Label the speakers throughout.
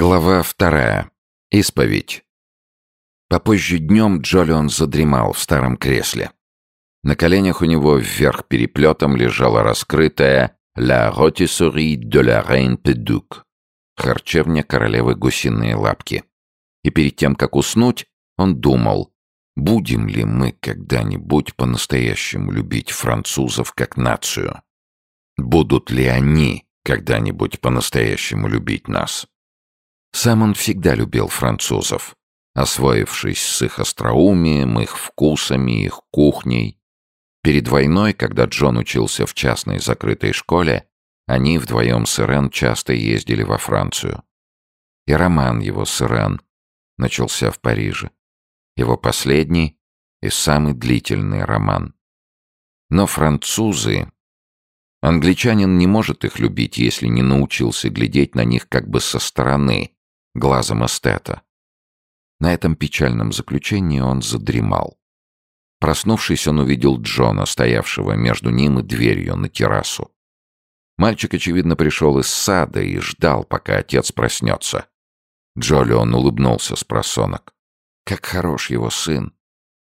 Speaker 1: Глава вторая. Исповедь. Попозже днем Джолион задремал в старом кресле. На коленях у него вверх переплетом лежала раскрытая «La rôtisserie de la Reine Péduc» — харчевня королевы гусиные лапки. И перед тем, как уснуть, он думал, будем ли мы когда-нибудь по-настоящему любить французов как нацию? Будут ли они когда-нибудь по-настоящему любить нас? Сам он всегда любил французов, освоившись с их остроумием, их вкусами, их кухней. Перед войной, когда Джон учился в частной закрытой школе, они вдвоем с Ирен часто ездили во Францию. И роман его с Ирен начался в Париже. Его последний и самый длительный роман. Но французы... Англичанин не может их любить, если не научился глядеть на них как бы со стороны, глазом эстета. На этом печальном заключении он задремал. Проснувшись, он увидел Джона, стоявшего между ним и дверью на террасу. Мальчик, очевидно, пришел из сада и ждал, пока отец проснется. Джолион улыбнулся с просонок. Как хорош его сын.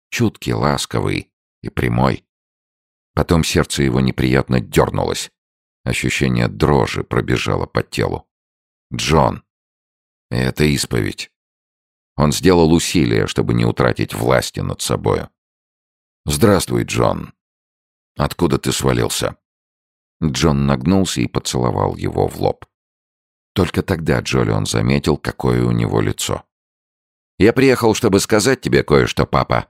Speaker 1: Чуткий, ласковый и прямой. Потом сердце его неприятно дернулось. Ощущение дрожи пробежало по телу. «Джон!» Это исповедь. Он сделал усилие, чтобы не утратить власти над собою. «Здравствуй, Джон. Откуда ты свалился?» Джон нагнулся и поцеловал его в лоб. Только тогда Джолион заметил, какое у него лицо. «Я приехал, чтобы сказать тебе кое-что, папа».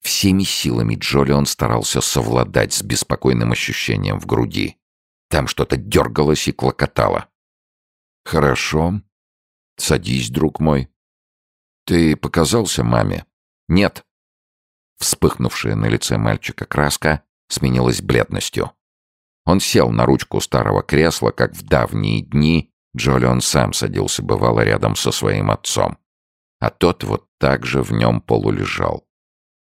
Speaker 1: Всеми силами Джолион старался совладать с беспокойным ощущением в груди. Там что-то дергалось и клокотало. «Хорошо», «Садись, друг мой». «Ты показался маме?» «Нет». Вспыхнувшая на лице мальчика краска сменилась бледностью. Он сел на ручку старого кресла, как в давние дни Джолион сам садился бывало рядом со своим отцом. А тот вот так же в нем полулежал.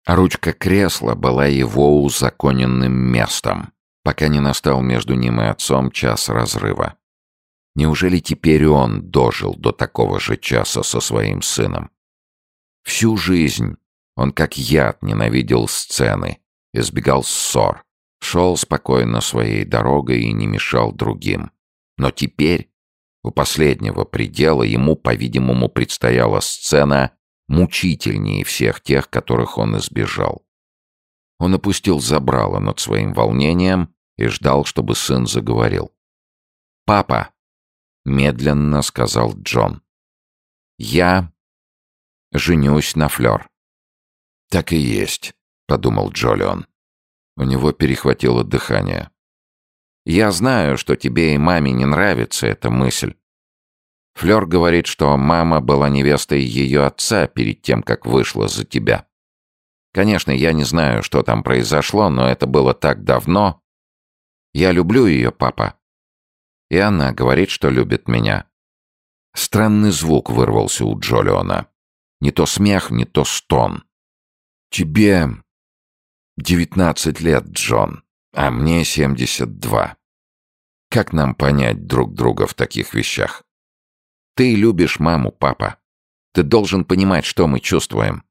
Speaker 1: А ручка кресла была его узаконенным местом, пока не настал между ним и отцом час разрыва. Неужели теперь он дожил до такого же часа со своим сыном? Всю жизнь он как яд ненавидел сцены, избегал ссор, шел спокойно своей дорогой и не мешал другим. Но теперь, у последнего предела, ему, по-видимому, предстояла сцена мучительнее всех тех, которых он избежал. Он опустил забрало над своим волнением и ждал, чтобы сын заговорил. «Папа!» Медленно сказал Джон. Я женюсь на Флёр. Так и есть, подумал Джолион. У него перехватило дыхание. Я знаю, что тебе и маме не нравится эта мысль. Флёр говорит, что мама была невестой ее отца перед тем, как вышла за тебя. Конечно, я не знаю, что там произошло, но это было так давно. Я люблю ее, папа. И она говорит, что любит меня. Странный звук вырвался у Джолиона. Не то смех, не то стон. «Тебе девятнадцать лет, Джон, а мне семьдесят два. Как нам понять друг друга в таких вещах? Ты любишь маму, папа. Ты должен понимать, что мы чувствуем.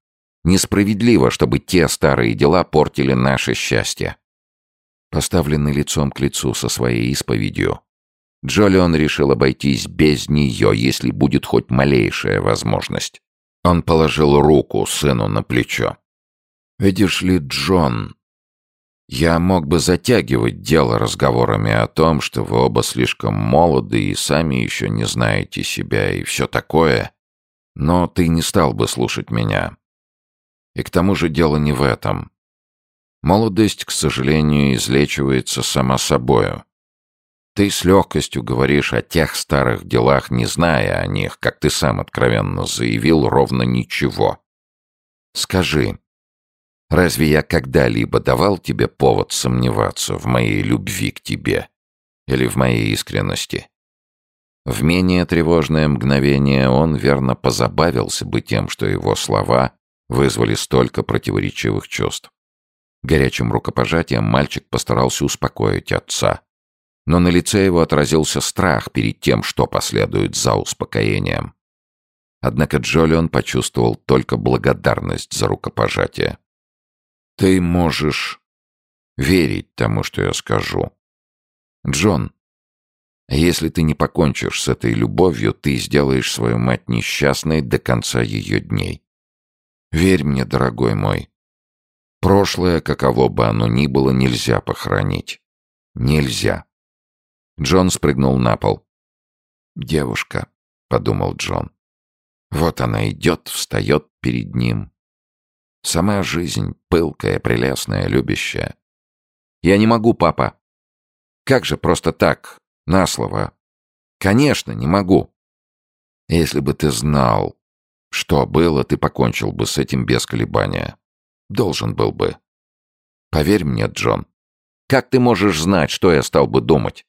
Speaker 1: Несправедливо, чтобы те старые дела портили наше счастье». Поставленный лицом к лицу со своей исповедью, Джолион решил обойтись без нее, если будет хоть малейшая возможность. Он положил руку сыну на плечо. «Видишь ли, Джон, я мог бы затягивать дело разговорами о том, что вы оба слишком молоды и сами еще не знаете себя и все такое, но ты не стал бы слушать меня. И к тому же дело не в этом. Молодость, к сожалению, излечивается сама собою. Ты с легкостью говоришь о тех старых делах, не зная о них, как ты сам откровенно заявил, ровно ничего. Скажи, разве я когда-либо давал тебе повод сомневаться в моей любви к тебе или в моей искренности? В менее тревожное мгновение он верно позабавился бы тем, что его слова вызвали столько противоречивых чувств. Горячим рукопожатием мальчик постарался успокоить отца. Но на лице его отразился страх перед тем, что последует за успокоением. Однако Джолион почувствовал только благодарность за рукопожатие. «Ты можешь верить тому, что я скажу. Джон, если ты не покончишь с этой любовью, ты сделаешь свою мать несчастной до конца ее дней. Верь мне, дорогой мой. Прошлое, каково бы оно ни было, нельзя похоронить. Нельзя. Джон спрыгнул на пол. «Девушка», — подумал Джон. Вот она идет, встает перед ним. Сама жизнь, пылкая, прелестная, любящая. «Я не могу, папа». «Как же просто так, на слово?» «Конечно, не могу». «Если бы ты знал, что было, ты покончил бы с этим без колебания. Должен был бы. Поверь мне, Джон. Как ты можешь знать, что я стал бы думать?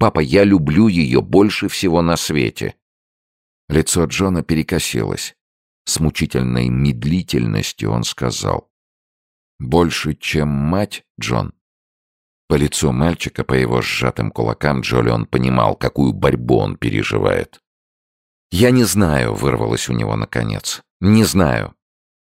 Speaker 1: Папа, я люблю ее больше всего на свете. Лицо Джона перекосилось. С мучительной медлительностью он сказал. «Больше, чем мать, Джон?» По лицу мальчика, по его сжатым кулакам, Джолион понимал, какую борьбу он переживает. «Я не знаю», — вырвалось у него наконец. «Не знаю.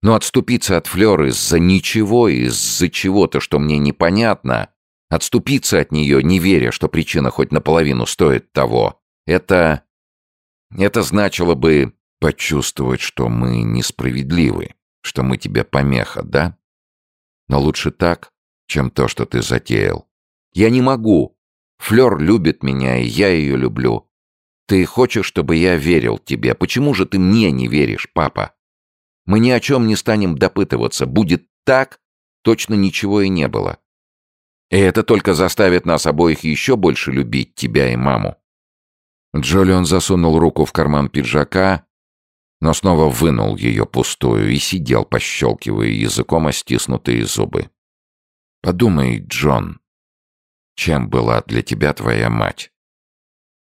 Speaker 1: Но отступиться от Флёр из-за ничего, из-за чего-то, что мне непонятно, отступиться от нее, не веря, что причина хоть наполовину стоит того, это... Это значило бы почувствовать, что мы несправедливы, что мы тебе помеха, да? Но лучше так, чем то, что ты затеял. Я не могу. Флёр любит меня, и я ее люблю. Ты хочешь, чтобы я верил тебе. Почему же ты мне не веришь, папа? Мы ни о чем не станем допытываться. Будет так, точно ничего и не было. И это только заставит нас обоих еще больше любить тебя и маму. Джолион засунул руку в карман пиджака, но снова вынул ее пустую и сидел, пощелкивая языком о стиснутые зубы. «Подумай, Джон, чем была для тебя твоя мать?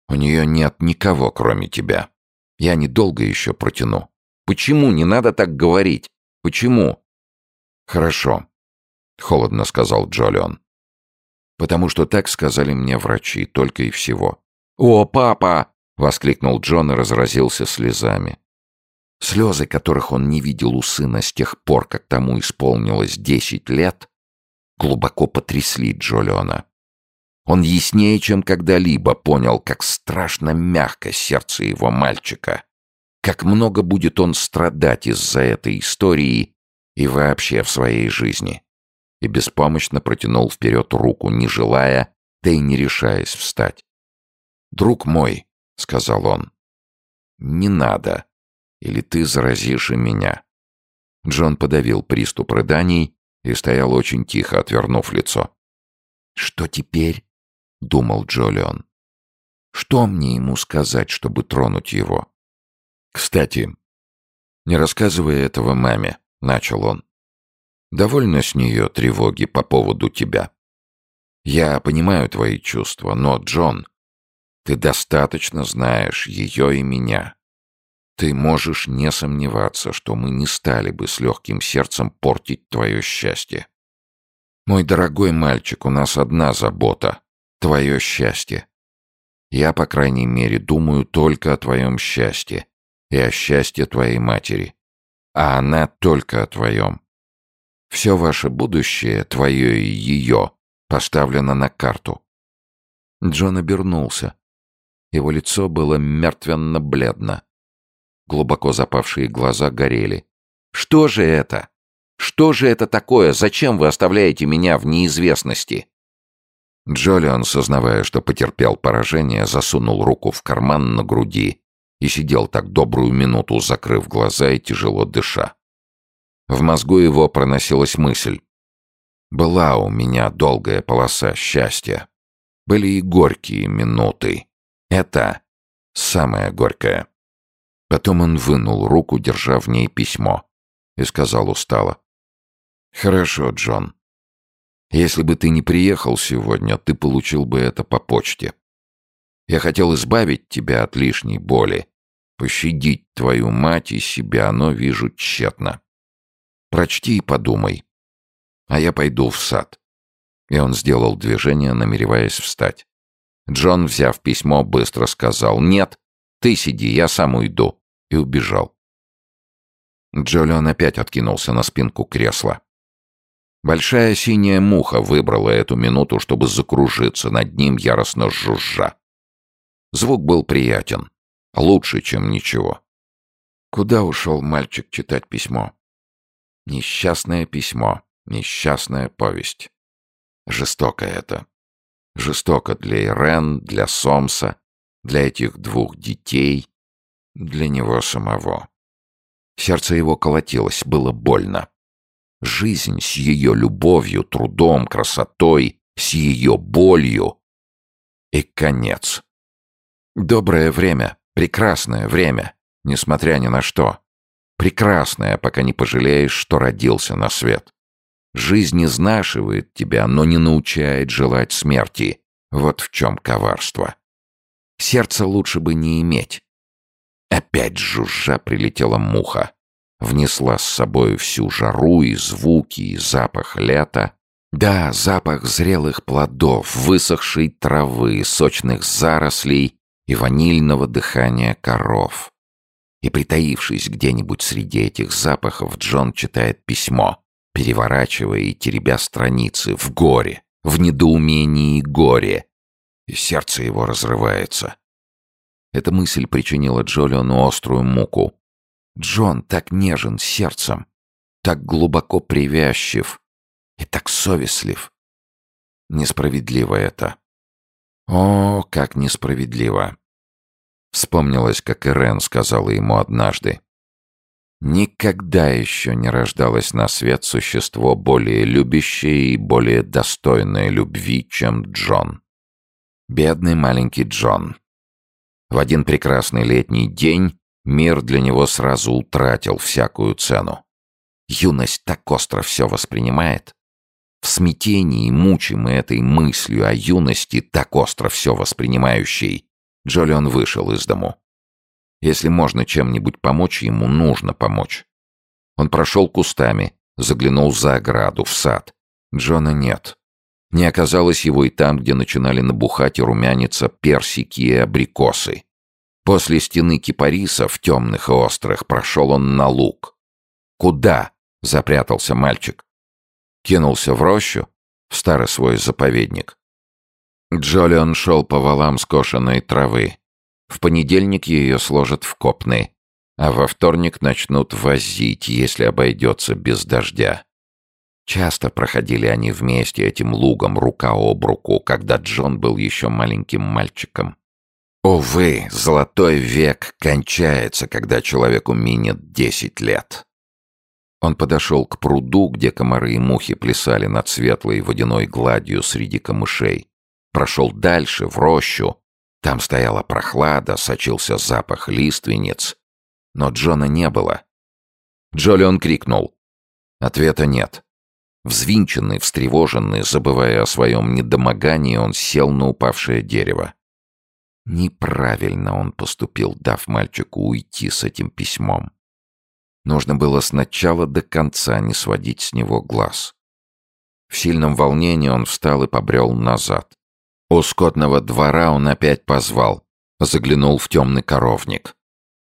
Speaker 1: У нее нет никого, кроме тебя. Я недолго еще протяну. Почему не надо так говорить? Почему? Хорошо, холодно сказал Джолион. Потому что так сказали мне врачи, только и всего. О, папа! воскликнул Джон и разразился слезами. Слезы, которых он не видел у сына с тех пор, как тому исполнилось десять лет, глубоко потрясли Джолиона. Он яснее, чем когда-либо понял, как страшно мягко сердце его мальчика, как много будет он страдать из-за этой истории и вообще в своей жизни. И беспомощно протянул вперед руку, не желая, да и не решаясь встать. «Друг мой», — сказал он, — «не надо, или ты заразишь и меня». Джон подавил приступ рыданий и стоял очень тихо, отвернув лицо. «Что теперь?» — думал Джолион. «Что мне ему сказать, чтобы тронуть его?» «Кстати, не рассказывай этого маме», — начал он. «Довольно с нее тревоги по поводу тебя. Я понимаю твои чувства, но, Джон, ты достаточно знаешь ее и меня. Ты можешь не сомневаться, что мы не стали бы с легким сердцем портить твое счастье. Мой дорогой мальчик, у нас одна забота — твое счастье. Я, по крайней мере, думаю только о твоем счастье и о счастье твоей матери, а она только о твоем. Все ваше будущее, твое и ее, поставлено на карту». Джон обернулся. Его лицо было мертвенно-бледно. Глубоко запавшие глаза горели. «Что же это? Что же это такое? Зачем вы оставляете меня в неизвестности?» Джолион, сознавая, что потерпел поражение, засунул руку в карман на груди и сидел так добрую минуту, закрыв глаза и тяжело дыша. В мозгу его проносилась мысль. Была у меня долгая полоса счастья. Были и горькие минуты. Это самое горькое. Потом он вынул руку, держа в ней письмо, и сказал устало. «Хорошо, Джон. Если бы ты не приехал сегодня, ты получил бы это по почте. Я хотел избавить тебя от лишней боли, пощадить твою мать и себя, но вижу тщетно. Прочти и подумай. А я пойду в сад. И он сделал движение, намереваясь встать. Джон, взяв письмо, быстро сказал «Нет, ты сиди, я сам уйду», и убежал. Джолион опять откинулся на спинку кресла. Большая синяя муха выбрала эту минуту, чтобы закружиться над ним, яростно жужжа. Звук был приятен. Лучше, чем ничего. Куда ушел мальчик читать письмо? Несчастное письмо, несчастная повесть. Жестоко это. Жестоко для Ирен, для Сомса, для этих двух детей, для него самого. Сердце его колотилось, было больно. Жизнь с ее любовью, трудом, красотой, с ее болью. И конец. Доброе время, прекрасное время, несмотря ни на что. Прекрасное, пока не пожалеешь, что родился на свет. Жизнь изнашивает тебя, но не научает желать смерти. Вот в чем коварство. Сердце лучше бы не иметь. Опять жужжа прилетела муха. Внесла с собой всю жару и звуки, и запах лета. Да, запах зрелых плодов, высохшей травы, сочных зарослей и ванильного дыхания коров. И притаившись где-нибудь среди этих запахов, Джон читает письмо, переворачивая и теребя страницы в горе, в недоумении и горе. И сердце его разрывается. Эта мысль причинила Джолиону острую муку. Джон так нежен сердцем, так глубоко привязчив и так совестлив. Несправедливо это. О, как несправедливо. Вспомнилось, как Ирен сказала ему однажды. Никогда еще не рождалось на свет существо более любящее и более достойное любви, чем Джон. Бедный маленький Джон. В один прекрасный летний день мир для него сразу утратил всякую цену. Юность так остро все воспринимает. В смятении, мучимый этой мыслью о юности, так остро все воспринимающей, Джолион вышел из дому. Если можно чем-нибудь помочь, ему нужно помочь. Он прошел кустами, заглянул за ограду, в сад. Джона нет. Не оказалось его и там, где начинали набухать и румяниться персики и абрикосы. После стены кипарисов, темных и острых, прошел он на луг. Куда? — запрятался мальчик. Кинулся в рощу, в старый свой заповедник. Джолион шел по валам скошенной травы. В понедельник ее сложат в копны, а во вторник начнут возить, если обойдется без дождя. Часто проходили они вместе этим лугом рука об руку, когда Джон был еще маленьким мальчиком. Увы, золотой век кончается, когда человеку минет десять лет. Он подошел к пруду, где комары и мухи плясали над светлой водяной гладью среди камышей. Прошел дальше, в рощу. Там стояла прохлада, сочился запах лиственниц. Но Джона не было. Джолион крикнул. Ответа нет. Взвинченный, встревоженный, забывая о своем недомогании, он сел на упавшее дерево. Неправильно он поступил, дав мальчику уйти с этим письмом. Нужно было сначала до конца не сводить с него глаз. В сильном волнении он встал и побрел назад. У скотного двора он опять позвал, заглянул в темный коровник.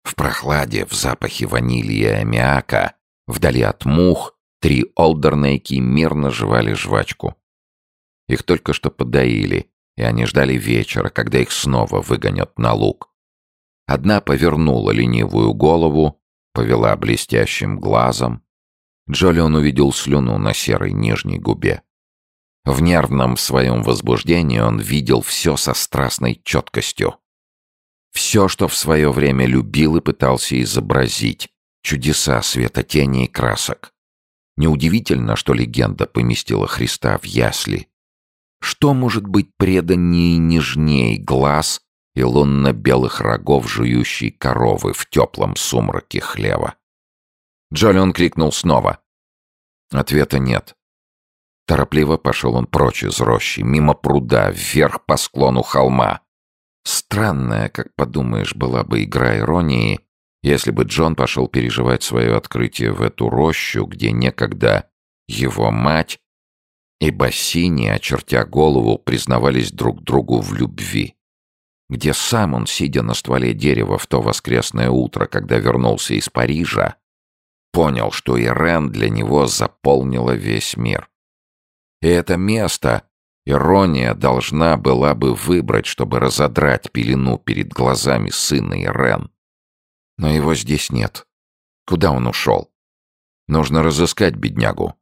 Speaker 1: В прохладе, в запахе ванили и аммиака, вдали от мух, Три олдернейки мирно жевали жвачку. Их только что подоили, и они ждали вечера, когда их снова выгонят на луг. Одна повернула ленивую голову, повела блестящим глазом. Джолион увидел слюну на серой нижней губе. В нервном своем возбуждении он видел все со страстной четкостью. Все, что в свое время любил и пытался изобразить. Чудеса света тени и красок. Неудивительно, что легенда поместила Христа в ясли. Что может быть преданнее и нежней глаз и лунно-белых рогов жующей коровы в теплом сумраке хлева? Джолион крикнул снова. Ответа нет. Торопливо пошел он прочь из рощи, мимо пруда, вверх по склону холма. Странная, как подумаешь, была бы игра иронии, если бы Джон пошел переживать свое открытие в эту рощу, где некогда его мать и Бассини, очертя голову, признавались друг другу в любви. где сам он, сидя на стволе дерева в то воскресное утро, когда вернулся из Парижа, понял, что Ирен для него заполнила весь мир. И это место ирония должна была бы выбрать, чтобы разодрать пелену перед глазами сына Ирен. Но его здесь нет. Куда он ушел? Нужно разыскать беднягу.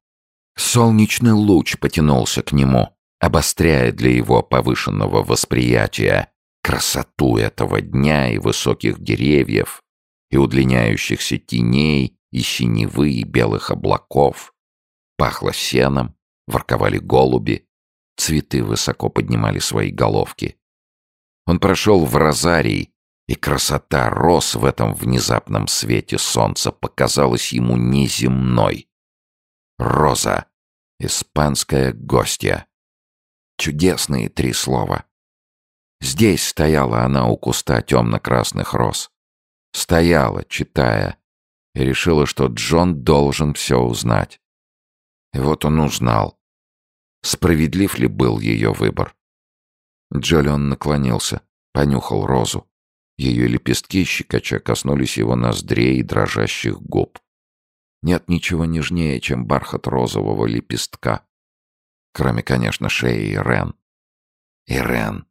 Speaker 1: Солнечный луч потянулся к нему, обостряя для его повышенного восприятия красоту этого дня и высоких деревьев, и удлиняющихся теней, и синевы, и белых облаков. Пахло сеном, ворковали голуби, цветы высоко поднимали свои головки. Он прошел в розарий, и красота роз в этом внезапном свете солнца показалась ему неземной. Роза. Испанская гостья. Чудесные три слова. Здесь стояла она у куста темно-красных роз. Стояла, читая, и решила, что Джон должен все узнать. И вот он узнал. Справедлив ли был ее выбор? Джолион наклонился, понюхал розу. Ее лепестки щекоча коснулись его ноздрей и дрожащих губ. Нет ничего нежнее, чем бархат розового лепестка. Кроме, конечно, шеи Ирен. Ирен.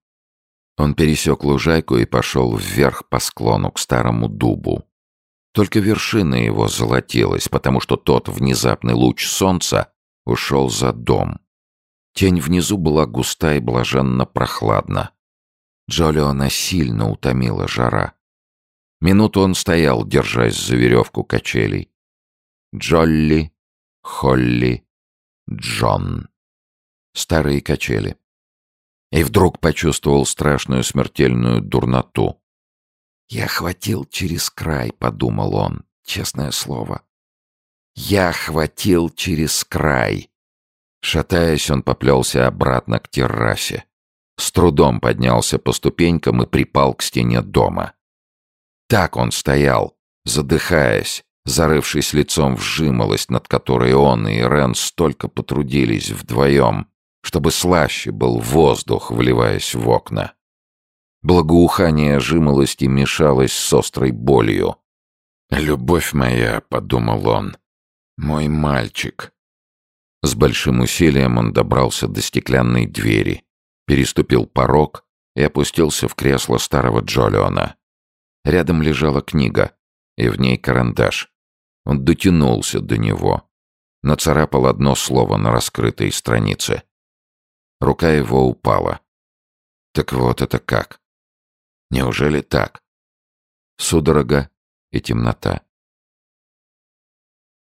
Speaker 1: Он пересек лужайку и пошел вверх по склону к старому дубу. Только вершина его золотилась, потому что тот внезапный луч солнца ушел за дом. Тень внизу была густа и блаженно прохладна. Джолиона сильно утомила жара. Минуту он стоял, держась за веревку качелей. Джолли, Холли, Джон. Старые качели. И вдруг почувствовал страшную смертельную дурноту. «Я хватил через край», — подумал он, честное слово. «Я хватил через край». Шатаясь, он поплелся обратно к террасе. С трудом поднялся по ступенькам и припал к стене дома. Так он стоял, задыхаясь, зарывшись лицом в жимолость, над которой он и Ирен столько потрудились вдвоем, чтобы слаще был воздух, вливаясь в окна. Благоухание жимолости мешалось с острой болью. «Любовь моя», — подумал он, — «мой мальчик». С большим усилием он добрался до стеклянной двери, переступил порог и опустился в кресло старого Джолиона. Рядом лежала книга, и в ней карандаш. Он дотянулся до него, нацарапал одно слово на раскрытой странице. Рука его упала. Так вот это как? Неужели так? Судорога и темнота.